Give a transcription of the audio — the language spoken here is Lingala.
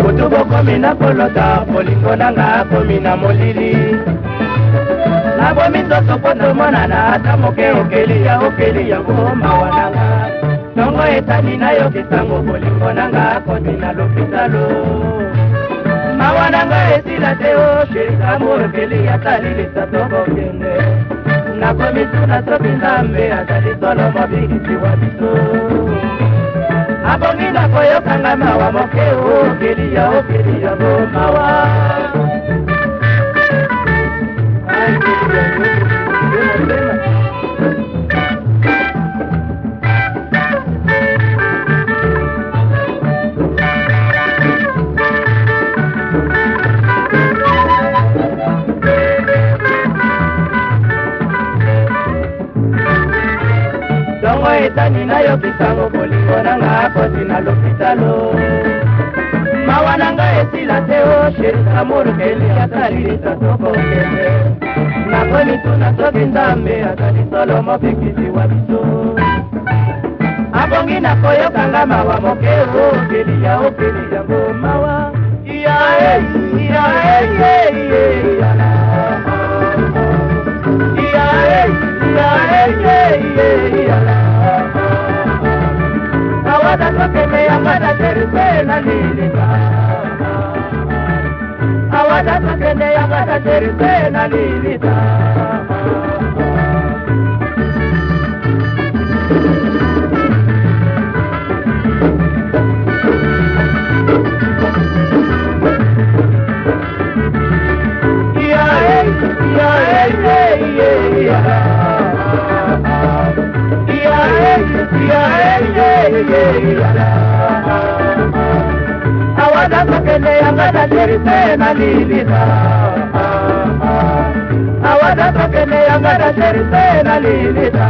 butu bokomi na kolota bolingo nanga akomi na molili nabomi nzoso mpo tomonana ata moke okeli ya okeli yango mawa nanga ntongo etani nayokisango bolingo nanga akomi na lopitalo mawa nanga esila te o oh, sherikambo okeli ata lilisa tokokende nakomi tuna soki nzambe azali solo mobikisi wa biso abongi na koyokanga mawa moke okeli ya okeli yango mawa yango etani nayokisango bolingo nanga akoti na lopitalo mawa nanga esila te o sheri amorukeli atalilisa tokokende nakomi tuna soki nzambe azali solo mobikisi wa biso abongi na koyokanga mawa moke okeli ya okeli yango mawa a teripena lilitamba awatata kende yakata teripena lilitamba yeah, yeah, yeah, yeah. jerisena awadatokeneyangadasherisena lilita